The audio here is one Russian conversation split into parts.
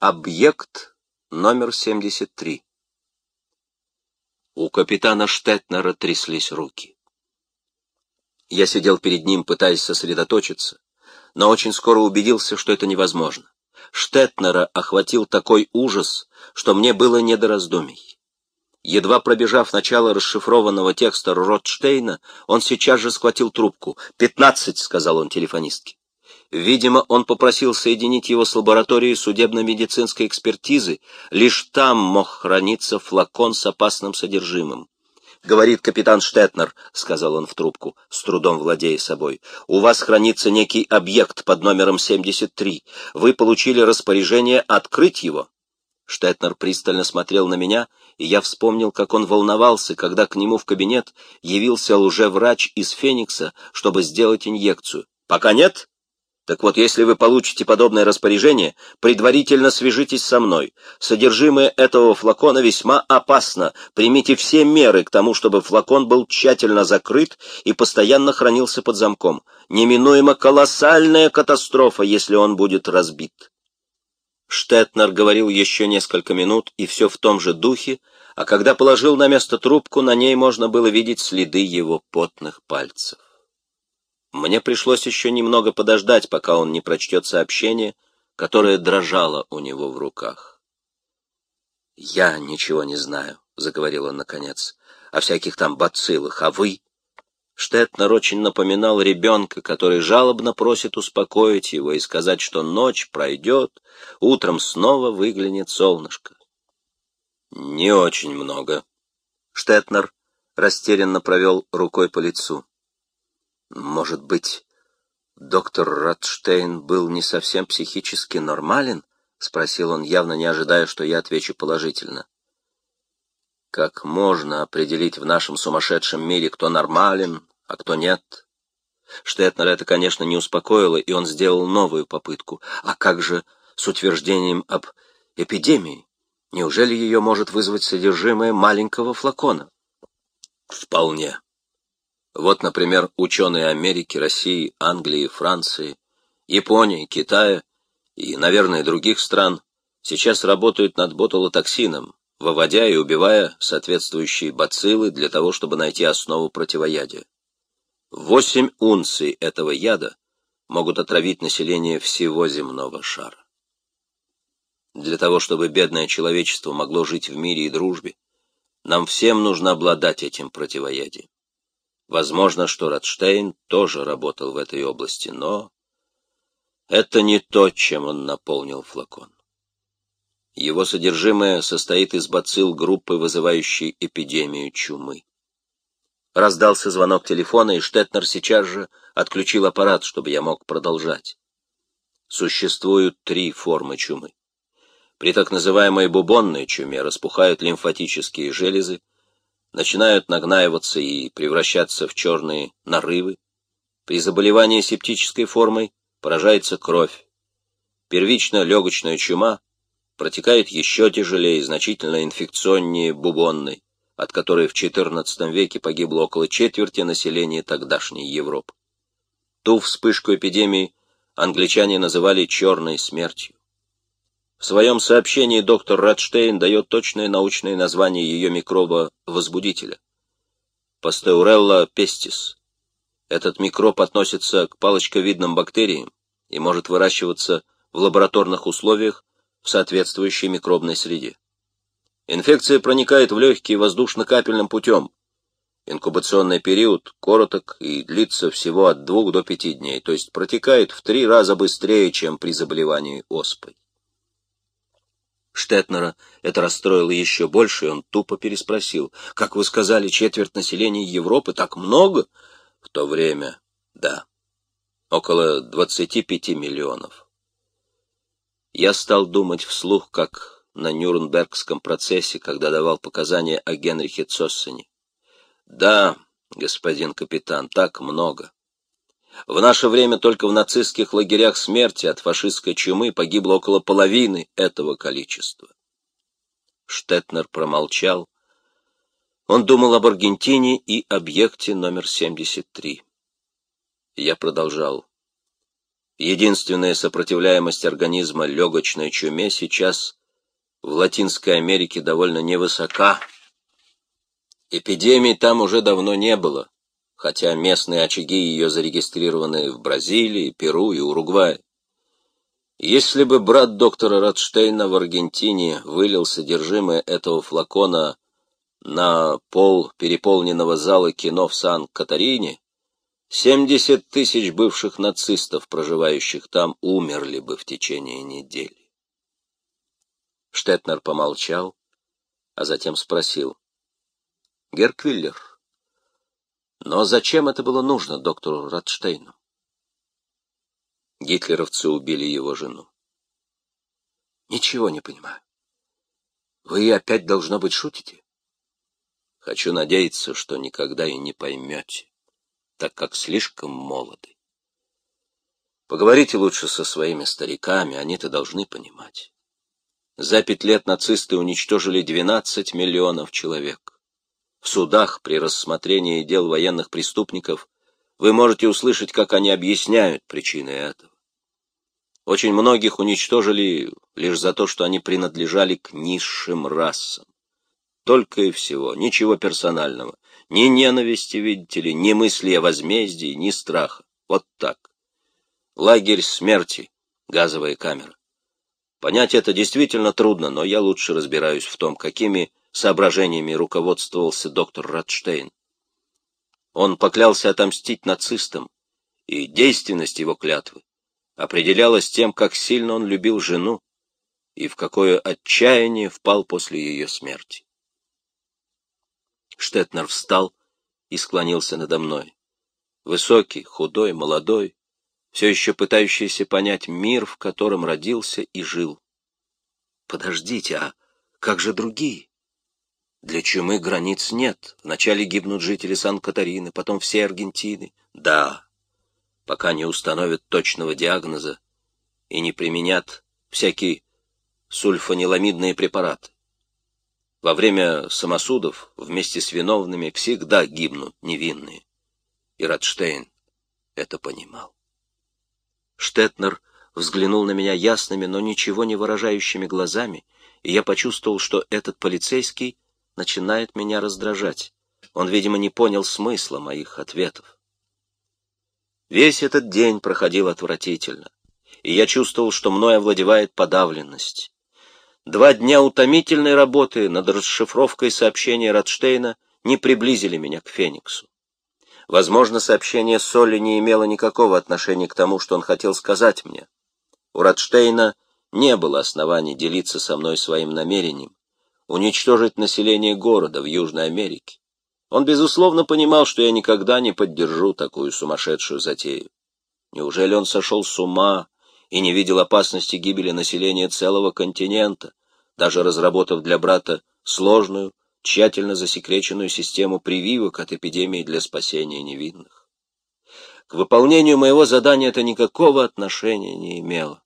Объект номер 73. У капитана Штетнера тряслись руки. Я сидел перед ним, пытаясь сосредоточиться, но очень скоро убедился, что это невозможно. Штетнера охватил такой ужас, что мне было не до раздумий. Едва пробежав начало расшифрованного текста Ротштейна, он сейчас же схватил трубку. «Пятнадцать», — сказал он телефонистке. Видимо, он попросил соединить его с лабораторией судебно-медицинской экспертизы, лишь там мог храниться флакон с опасным содержимым. «Говорит капитан Штетнер», — сказал он в трубку, с трудом владея собой, — «у вас хранится некий объект под номером 73. Вы получили распоряжение открыть его». Штетнер пристально смотрел на меня, и я вспомнил, как он волновался, когда к нему в кабинет явился лжеврач из Феникса, чтобы сделать инъекцию. «Пока нет?» Так вот, если вы получите подобное распоряжение, предварительно свяжитесь со мной. Содержимое этого флакона весьма опасно. Примите все меры к тому, чтобы флакон был тщательно закрыт и постоянно хранился под замком. Неминуемо колоссальная катастрофа, если он будет разбит. Штетнер говорил еще несколько минут, и все в том же духе, а когда положил на место трубку, на ней можно было видеть следы его потных пальцев. Мне пришлось еще немного подождать, пока он не прочтет сообщение, которое дрожало у него в руках. «Я ничего не знаю», — заговорил он наконец, — «о всяких там бациллах, а вы...» Штетнер очень напоминал ребенка, который жалобно просит успокоить его и сказать, что ночь пройдет, утром снова выглянет солнышко. «Не очень много». Штетнер растерянно провел рукой по лицу. Может быть, доктор Радштейн был не совсем психически нормален? Спросил он, явно не ожидая, что я отвечу положительно. Как можно определить в нашем сумасшедшем мире, кто нормален, а кто нет? Штетнер это, конечно, не успокоило, и он сделал новую попытку. А как же с утверждением об эпидемии? Неужели ее может вызвать содержимое маленького флакона? Вполне. Вот, например, ученые Америки, России, Англии, Франции, Японии, Китая и, наверное, других стран сейчас работают над ботулотоксином, выводя и убивая соответствующие бациллы для того, чтобы найти основу противоядия. Восемь унций этого яда могут отравить население всего земного шара. Для того, чтобы бедное человечество могло жить в мире и дружбе, нам всем нужно обладать этим противоядием. Возможно, что Радштейн тоже работал в этой области, но это не то, чем он наполнил флакон. Его содержимое состоит из бацилл группы, вызывающей эпидемию чумы. Раздался звонок телефона, и Штетнер сейчас же отключил аппарат, чтобы я мог продолжать. Существуют три формы чумы. При так называемой бубонной чуме распухают лимфатические железы, начинают нагнаиваться и превращаться в черные нарывы. При заболевании септической формой поражается кровь. Первично-легочная чума протекает еще тяжелее и значительно инфекционнее бубонной, от которой в XIV веке погибло около четверти населения тогдашней Европы. Ту вспышку эпидемии англичане называли «черной смертью». В своем сообщении доктор Радштейн дает точное научное название ее микроба-возбудителя. Пастеурелла пестис. Этот микроб относится к палочковидным бактериям и может выращиваться в лабораторных условиях в соответствующей микробной среде. Инфекция проникает в легкие воздушно-капельным путем. Инкубационный период короток и длится всего от двух до пяти дней, то есть протекает в три раза быстрее, чем при заболевании оспой. Штетнера это расстроило еще больше, и он тупо переспросил. «Как вы сказали, четверть населения Европы? Так много?» «В то время, да. Около двадцати пяти миллионов». Я стал думать вслух, как на Нюрнбергском процессе, когда давал показания о Генрихе Цоссене. «Да, господин капитан, так много. В наше время только в нацистских лагерях смерти от фашистской чумы погибло около половины этого количества. Штетнер промолчал. Он думал об Аргентине и объекте номер 73. Я продолжал. Единственная сопротивляемость организма легочной чуме сейчас в Латинской Америке довольно невысока. Эпидемии там уже давно не было, хотя местные очаги ее зарегистрированы в Бразилии, Перу и Уругвае. Если бы брат доктора Радштейна в Аргентине вылил содержимое этого флакона на пол переполненного зала кино в Сан-Катарине, Семьдесят тысяч бывших нацистов, проживающих там, умерли бы в течение недели. Штетнер помолчал, а затем спросил. — Герквиллер, но зачем это было нужно доктору Радштейну? Гитлеровцы убили его жену. — Ничего не понимаю. Вы опять, должно быть, шутите? — Хочу надеяться, что никогда и не поймете так как слишком молоды. Поговорите лучше со своими стариками, они-то должны понимать. За пять лет нацисты уничтожили 12 миллионов человек. В судах при рассмотрении дел военных преступников вы можете услышать, как они объясняют причины этого. Очень многих уничтожили лишь за то, что они принадлежали к низшим расам. Только и всего, ничего персонального. Ни ненависти, видите ли, ни мысли о возмездии, ни страха. Вот так. Лагерь смерти, газовая камера. Понять это действительно трудно, но я лучше разбираюсь в том, какими соображениями руководствовался доктор Радштейн. Он поклялся отомстить нацистам, и действенность его клятвы определялась тем, как сильно он любил жену и в какое отчаяние впал после ее смерти. Штетнер встал и склонился надо мной. Высокий, худой, молодой, все еще пытающийся понять мир, в котором родился и жил. Подождите, а как же другие? Для чумы границ нет. Вначале гибнут жители Сан-Катарины, потом все Аргентины. Да, пока не установят точного диагноза и не применят всякие сульфаниламидные препараты. Во время самосудов вместе с виновными всегда гибнут невинные. И Радштейн это понимал. Штетнер взглянул на меня ясными, но ничего не выражающими глазами, и я почувствовал, что этот полицейский начинает меня раздражать. Он, видимо, не понял смысла моих ответов. Весь этот день проходил отвратительно, и я чувствовал, что мной овладевает подавленность. Два дня утомительной работы над расшифровкой сообщения Радштейна не приблизили меня к Фениксу. Возможно, сообщение Солли не имело никакого отношения к тому, что он хотел сказать мне. У Радштейна не было оснований делиться со мной своим намерением уничтожить население города в Южной Америке. Он, безусловно, понимал, что я никогда не поддержу такую сумасшедшую затею. Неужели он сошел с ума и не видел опасности гибели населения целого континента, даже разработав для брата сложную, тщательно засекреченную систему прививок от эпидемии для спасения невинных. К выполнению моего задания это никакого отношения не имело.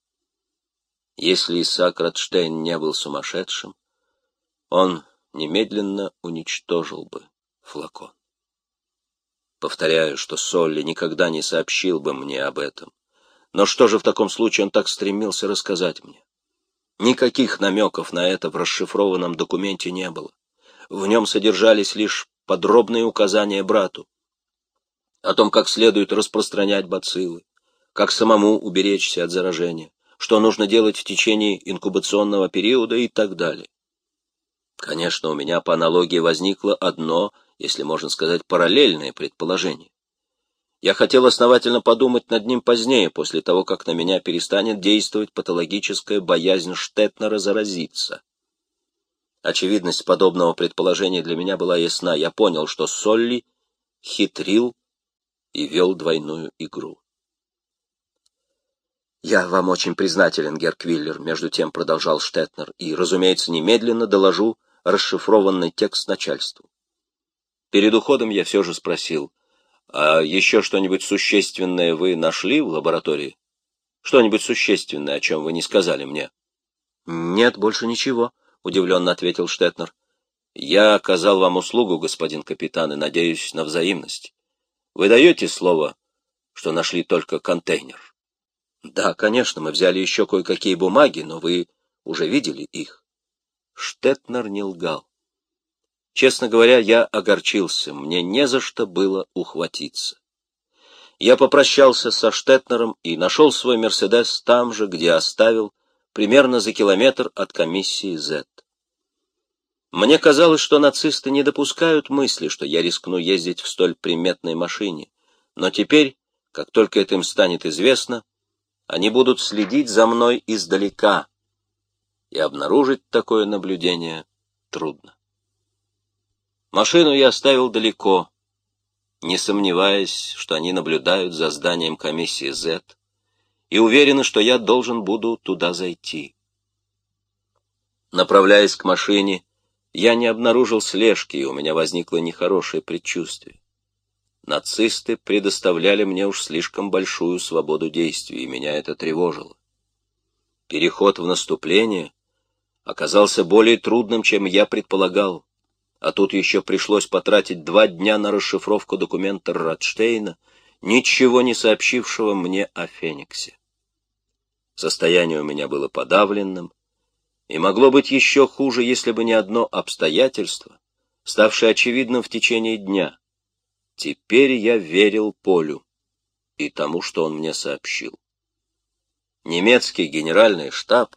Если Исаак Радштейн не был сумасшедшим, он немедленно уничтожил бы флакон. Повторяю, что Солли никогда не сообщил бы мне об этом. Но что же в таком случае он так стремился рассказать мне? Никаких намеков на это в расшифрованном документе не было. В нем содержались лишь подробные указания брату о том, как следует распространять бациллы, как самому уберечься от заражения, что нужно делать в течение инкубационного периода и так далее. Конечно, у меня по аналогии возникло одно, если можно сказать, параллельное предположение. Я хотел основательно подумать над ним позднее, после того, как на меня перестанет действовать патологическая боязнь Штетнера заразиться. Очевидность подобного предположения для меня была ясна. Я понял, что Солли хитрил и вел двойную игру. «Я вам очень признателен, Герквиллер», — между тем продолжал Штетнер, «и, разумеется, немедленно доложу расшифрованный текст начальству». Перед уходом я все же спросил — а еще что-нибудь существенное вы нашли в лаборатории? Что-нибудь существенное, о чем вы не сказали мне? Нет, больше ничего, удивленно ответил Штетнер. Я оказал вам услугу, господин капитан, и надеюсь на взаимность. Вы даете слово, что нашли только контейнер? Да, конечно, мы взяли еще кое-какие бумаги, но вы уже видели их. Штетнер не лгал. Честно говоря, я огорчился, мне не за что было ухватиться. Я попрощался со Штетнером и нашел свой «Мерседес» там же, где оставил, примерно за километр от комиссии Z. Мне казалось, что нацисты не допускают мысли, что я рискну ездить в столь приметной машине, но теперь, как только это им станет известно, они будут следить за мной издалека, и обнаружить такое наблюдение трудно. Машину я оставил далеко, не сомневаясь, что они наблюдают за зданием комиссии Z, и уверены, что я должен буду туда зайти. Направляясь к машине, я не обнаружил слежки, и у меня возникло нехорошее предчувствие. Нацисты предоставляли мне уж слишком большую свободу действий, и меня это тревожило. Переход в наступление оказался более трудным, чем я предполагал, а тут еще пришлось потратить два дня на расшифровку документа Радштейна, ничего не сообщившего мне о Фениксе. Состояние у меня было подавленным, и могло быть еще хуже, если бы не одно обстоятельство, ставшее очевидным в течение дня. Теперь я верил Полю и тому, что он мне сообщил. Немецкий генеральный штаб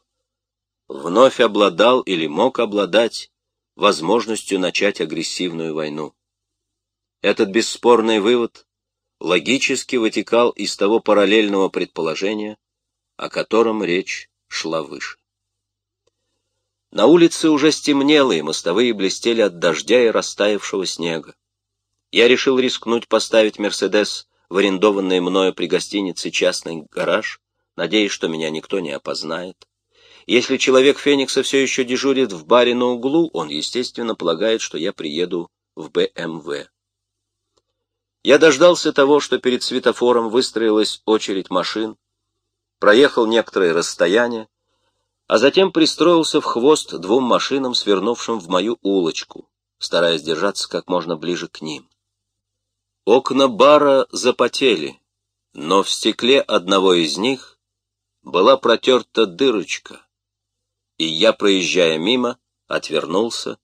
вновь обладал или мог обладать возможностью начать агрессивную войну. Этот бесспорный вывод логически вытекал из того параллельного предположения, о котором речь шла выше. На улице уже стемнело, и мостовые блестели от дождя и растаявшего снега. Я решил рискнуть поставить «Мерседес» в арендованный мною при гостинице частный гараж, надеясь, что меня никто не опознает. Если человек Феникса все еще дежурит в баре на углу, он, естественно, полагает, что я приеду в БМВ. Я дождался того, что перед светофором выстроилась очередь машин, проехал некоторое расстояние, а затем пристроился в хвост двум машинам, свернувшим в мою улочку, стараясь держаться как можно ближе к ним. Окна бара запотели, но в стекле одного из них была протерта дырочка, и я, проезжая мимо, отвернулся,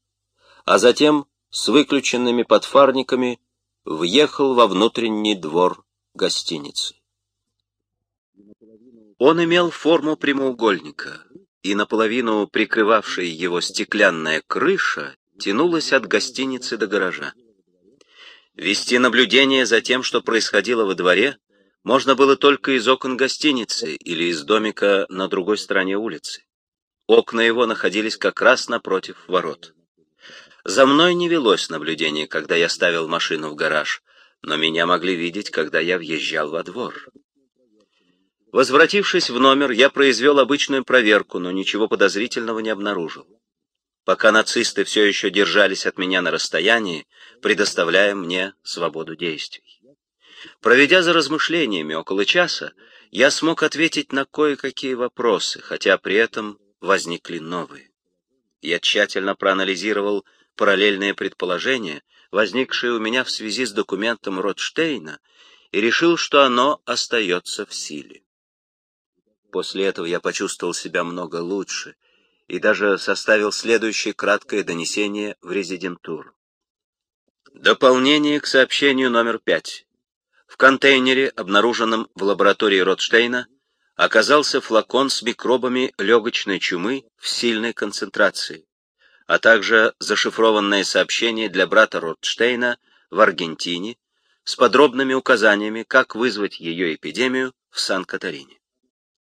а затем с выключенными подфарниками въехал во внутренний двор гостиницы. Он имел форму прямоугольника, и наполовину прикрывавшая его стеклянная крыша тянулась от гостиницы до гаража. Вести наблюдение за тем, что происходило во дворе, можно было только из окон гостиницы или из домика на другой стороне улицы. Окна его находились как раз напротив ворот. За мной не велось наблюдение, когда я ставил машину в гараж, но меня могли видеть, когда я въезжал во двор. Возвратившись в номер, я произвел обычную проверку, но ничего подозрительного не обнаружил. Пока нацисты все еще держались от меня на расстоянии, предоставляя мне свободу действий. Проведя за размышлениями около часа, я смог ответить на кое-какие вопросы, хотя при этом возникли новые. Я тщательно проанализировал параллельные предположения, возникшие у меня в связи с документом Ротштейна, и решил, что оно остается в силе. После этого я почувствовал себя много лучше и даже составил следующее краткое донесение в резидентуру. Дополнение к сообщению номер пять. В контейнере, обнаруженном в лаборатории Ротштейна, оказался флакон с микробами легочной чумы в сильной концентрации, а также зашифрованное сообщение для брата Ротштейна в Аргентине с подробными указаниями, как вызвать ее эпидемию в Сан-Катарине.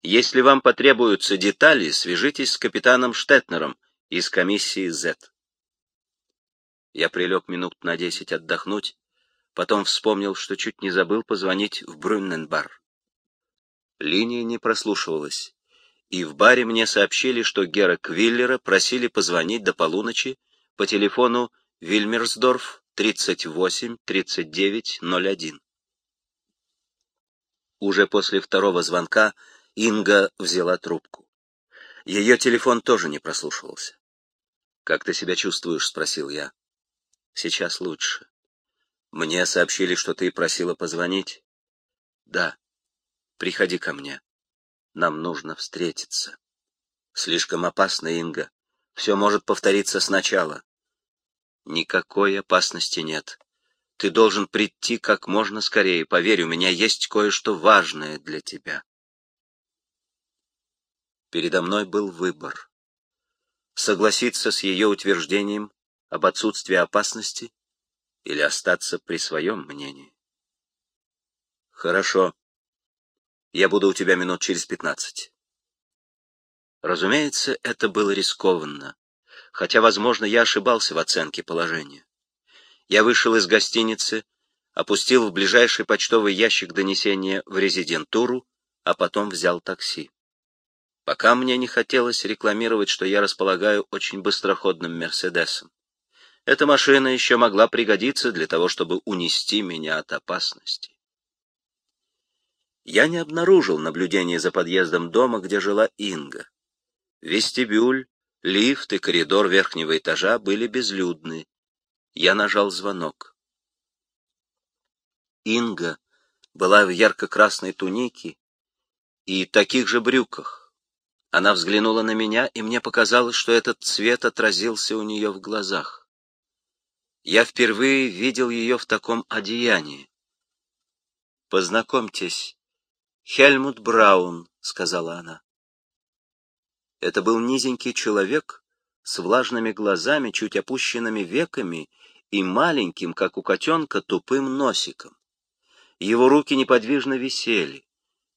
Если вам потребуются детали, свяжитесь с капитаном Штетнером из комиссии Z. Я прилег минут на десять отдохнуть, потом вспомнил, что чуть не забыл позвонить в Брюнненбар. Линия не прослушивалась, и в баре мне сообщили, что Гера Квиллера просили позвонить до полуночи по телефону Вильмерсдорф 38 39 01. Уже после второго звонка Инга взяла трубку. Ее телефон тоже не прослушивался. «Как ты себя чувствуешь?» — спросил я. «Сейчас лучше. Мне сообщили, что ты просила позвонить?» «Да. Приходи ко мне. нам нужно встретиться. Слишком опасно, Инга. Все может повториться сначала. Никакой опасности нет. Ты должен прийти как можно скорее. Поверь, у меня есть кое-что важное для тебя. Передо мной был выбор. Согласиться с ее утверждением об отсутствии опасности или остаться при своем мнении. Хорошо. Я буду у тебя минут через пятнадцать. Разумеется, это было рискованно, хотя, возможно, я ошибался в оценке положения. Я вышел из гостиницы, опустил в ближайший почтовый ящик донесения в резидентуру, а потом взял такси. Пока мне не хотелось рекламировать, что я располагаю очень быстроходным «Мерседесом». Эта машина еще могла пригодиться для того, чтобы унести меня от опасности. Я не обнаружил наблюдения за подъездом дома, где жила Инга. Вестибюль, лифт и коридор верхнего этажа были безлюдны. Я нажал звонок. Инга была в ярко-красной тунике и таких же брюках. Она взглянула на меня, и мне показалось, что этот цвет отразился у нее в глазах. Я впервые видел ее в таком одеянии. «Познакомьтесь, Хельмут Браун», — сказала она. Это был низенький человек с влажными глазами, чуть опущенными веками и маленьким, как у котенка, тупым носиком. Его руки неподвижно висели.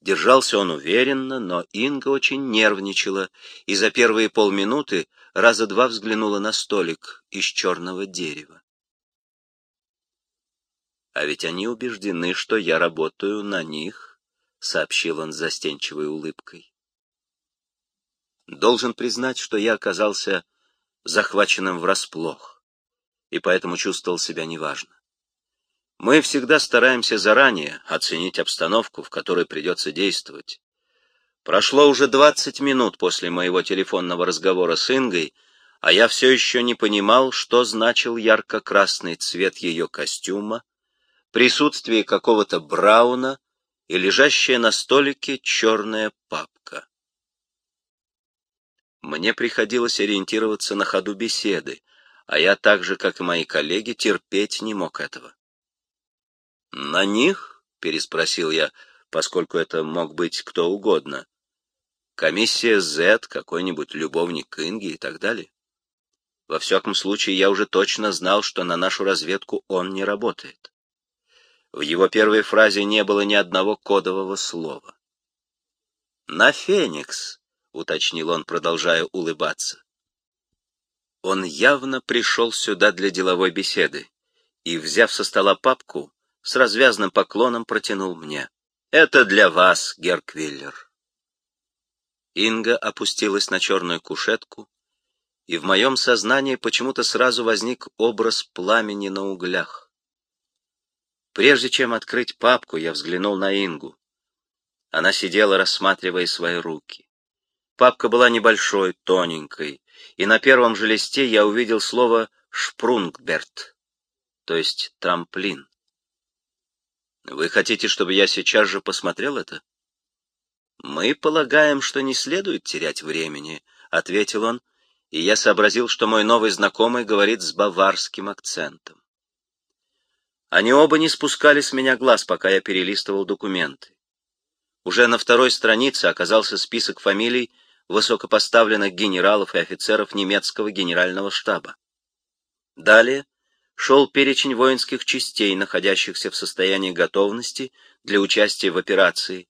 Держался он уверенно, но Инга очень нервничала и за первые полминуты раза два взглянула на столик из черного дерева. «А ведь они убеждены, что я работаю на них», — сообщил он застенчивой улыбкой. Должен признать, что я оказался захваченным врасплох, и поэтому чувствовал себя неважно. Мы всегда стараемся заранее оценить обстановку, в которой придется действовать. Прошло уже 20 минут после моего телефонного разговора с Ингой, а я все еще не понимал, что значил ярко-красный цвет ее костюма, присутствие какого-то брауна и лежащая на столике черная папка. Мне приходилось ориентироваться на ходу беседы, а я так же, как и мои коллеги, терпеть не мог этого. «На них?» — переспросил я, поскольку это мог быть кто угодно. Комиссия Z, какой-нибудь любовник Инги и так далее. Во всяком случае, я уже точно знал, что на нашу разведку он не работает. В его первой фразе не было ни одного кодового слова. «На Феникс», — уточнил он, продолжая улыбаться. Он явно пришел сюда для деловой беседы и, взяв со стола папку, с развязным поклоном протянул мне. «Это для вас, Герквиллер». Инга опустилась на черную кушетку, и в моем сознании почему-то сразу возник образ пламени на углях. Прежде чем открыть папку, я взглянул на Ингу. Она сидела, рассматривая свои руки. Папка была небольшой, тоненькой, и на первом же листе я увидел слово «шпрунгберт», то есть трамплин. Вы хотите, чтобы я сейчас же посмотрел это? Мы полагаем, что не следует терять времени, ответил он, и я сообразил, что мой новый знакомый говорит с баварским акцентом. Они оба не спускали с меня глаз, пока я перелистывал документы. Уже на второй странице оказался список фамилий высокопоставленных генералов и офицеров немецкого генерального штаба. Далее шел перечень воинских частей, находящихся в состоянии готовности для участия в операции.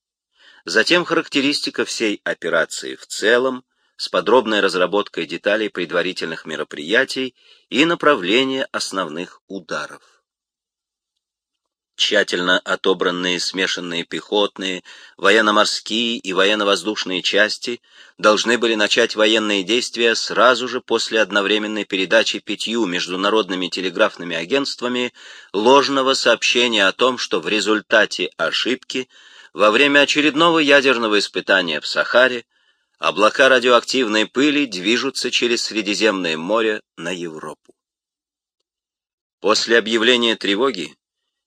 Затем характеристика всей операции в целом, с подробной разработкой деталей предварительных мероприятий и направления основных ударов тщательно отобранные смешанные пехотные, военно-морские и военно-воздушные части должны были начать военные действия сразу же после одновременной передачи пятью международными телеграфными агентствами ложного сообщения о том, что в результате ошибки во время очередного ядерного испытания в Сахаре облака радиоактивной пыли движутся через Средиземное море на Европу. После объявления тревоги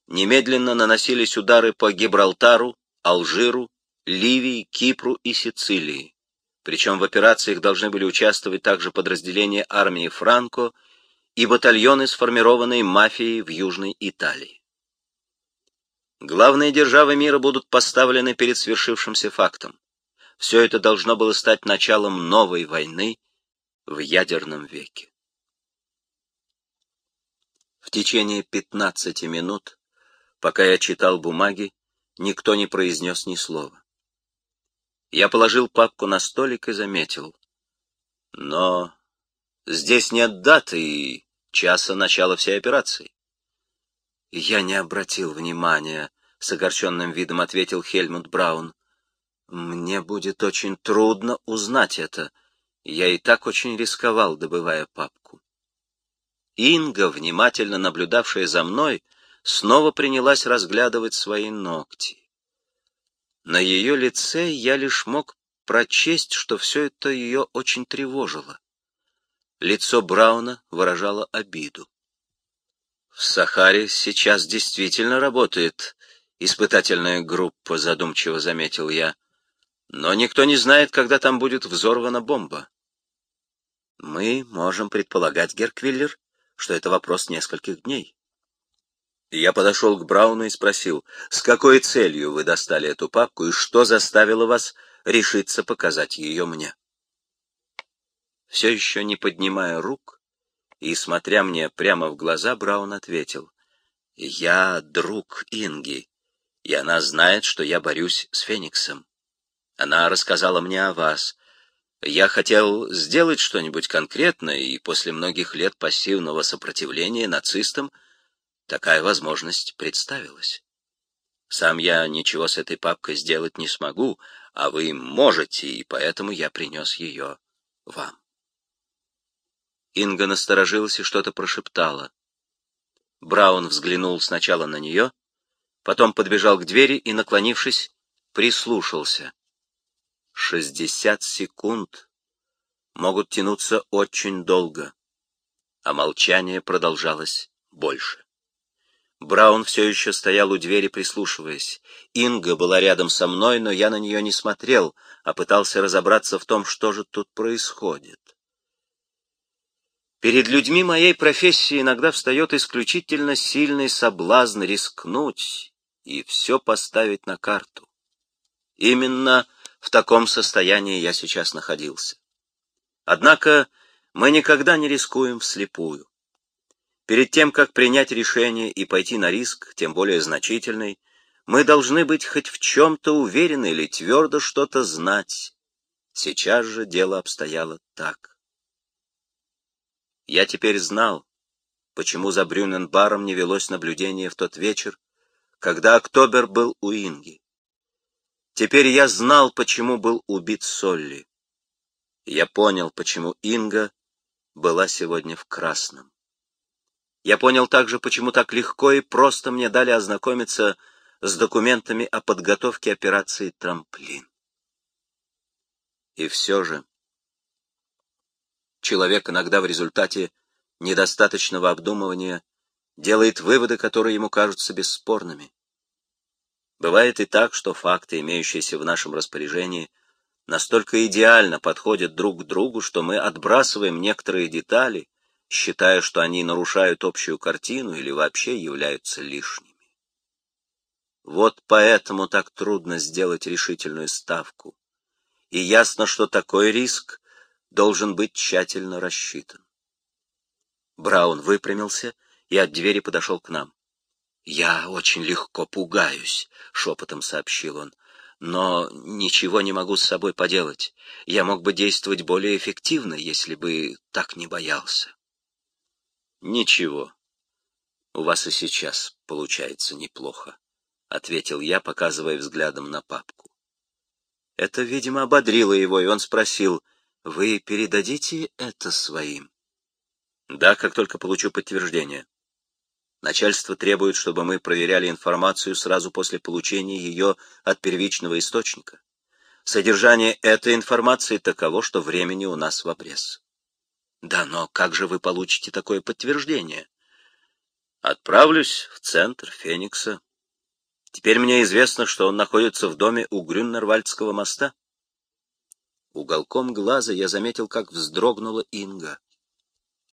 немедленно наносились удары по Гибралтару, Алжиру Ливии, Кипру и Сицилии. Причем в операциях должны были участвовать также подразделения армии Франко и батальоны, сформированные мафией в Южной Италии. Главные державы мира будут поставлены перед свершившимся фактом. Все это должно было стать началом новой войны в ядерном веке. В течение 15 минут, пока я читал бумаги, никто не произнес ни слова. Я положил папку на столик и заметил. Но здесь нет даты и часа начала всей операции. Я не обратил внимания, — с огорченным видом ответил Хельмут Браун. Мне будет очень трудно узнать это. Я и так очень рисковал, добывая папку. Инга, внимательно наблюдавшая за мной, снова принялась разглядывать свои ногти. На ее лице я лишь мог прочесть, что все это ее очень тревожило. Лицо Брауна выражало обиду. В Сахаре сейчас действительно работает испытательная группа, задумчиво заметил я. Но никто не знает, когда там будет взорвана бомба. Мы можем предполагать, Герквиллер, что это вопрос нескольких дней. Я подошел к Брауну и спросил, с какой целью вы достали эту папку и что заставило вас решиться показать ее мне. Все еще не поднимая рук и смотря мне прямо в глаза, Браун ответил, «Я друг Инги, и она знает, что я борюсь с Фениксом. Она рассказала мне о вас, я хотел сделать что-нибудь конкретное, и после многих лет пассивного сопротивления нацистам такая возможность представилась. Сам я ничего с этой папкой сделать не смогу, а вы можете, и поэтому я принес ее вам. Инга насторожилась и что-то прошептала. Браун взглянул сначала на нее, потом подбежал к двери и, наклонившись, прислушался. Шестьдесят секунд могут тянуться очень долго, а молчание продолжалось больше. Браун все еще стоял у двери, прислушиваясь. Инга была рядом со мной, но я на нее не смотрел, а пытался разобраться в том, что же тут происходит. Перед людьми моей профессии иногда встает исключительно сильный соблазн рискнуть и все поставить на карту. Именно в таком состоянии я сейчас находился. Однако мы никогда не рискуем вслепую. Перед тем, как принять решение и пойти на риск, тем более значительный, мы должны быть хоть в чем-то уверены или твердо что-то знать. Сейчас же дело обстояло так. Я теперь знал, почему за Брюненбаром не велось наблюдение в тот вечер, когда Октобер был у Инги. Теперь я знал, почему был убит Солли. Я понял, почему Инга была сегодня в красном. Я понял также, почему так легко и просто мне дали ознакомиться с документами о подготовке операции «Трамплин». И все же человек иногда в результате недостаточного обдумывания делает выводы, которые ему кажутся бесспорными. Бывает и так, что факты, имеющиеся в нашем распоряжении, настолько идеально подходят друг к другу, что мы отбрасываем некоторые детали, считая, что они нарушают общую картину или вообще являются лишними. Вот поэтому так трудно сделать решительную ставку. И ясно, что такой риск должен быть тщательно рассчитан. Браун выпрямился и от двери подошел к нам. «Я очень легко пугаюсь», — шепотом сообщил он. «Но ничего не могу с собой поделать. Я мог бы действовать более эффективно, если бы так не боялся». «Ничего. У вас и сейчас получается неплохо», — ответил я, показывая взглядом на папку. Это, видимо, ободрило его, и он спросил, «Вы передадите это своим?» «Да, как только получу подтверждение». Начальство требует, чтобы мы проверяли информацию сразу после получения ее от первичного источника. Содержание этой информации таково, что времени у нас в обрез. Да, но как же вы получите такое подтверждение? Отправлюсь в центр Феникса. Теперь мне известно, что он находится в доме у Грюннервальдского моста. Уголком глаза я заметил, как вздрогнула Инга.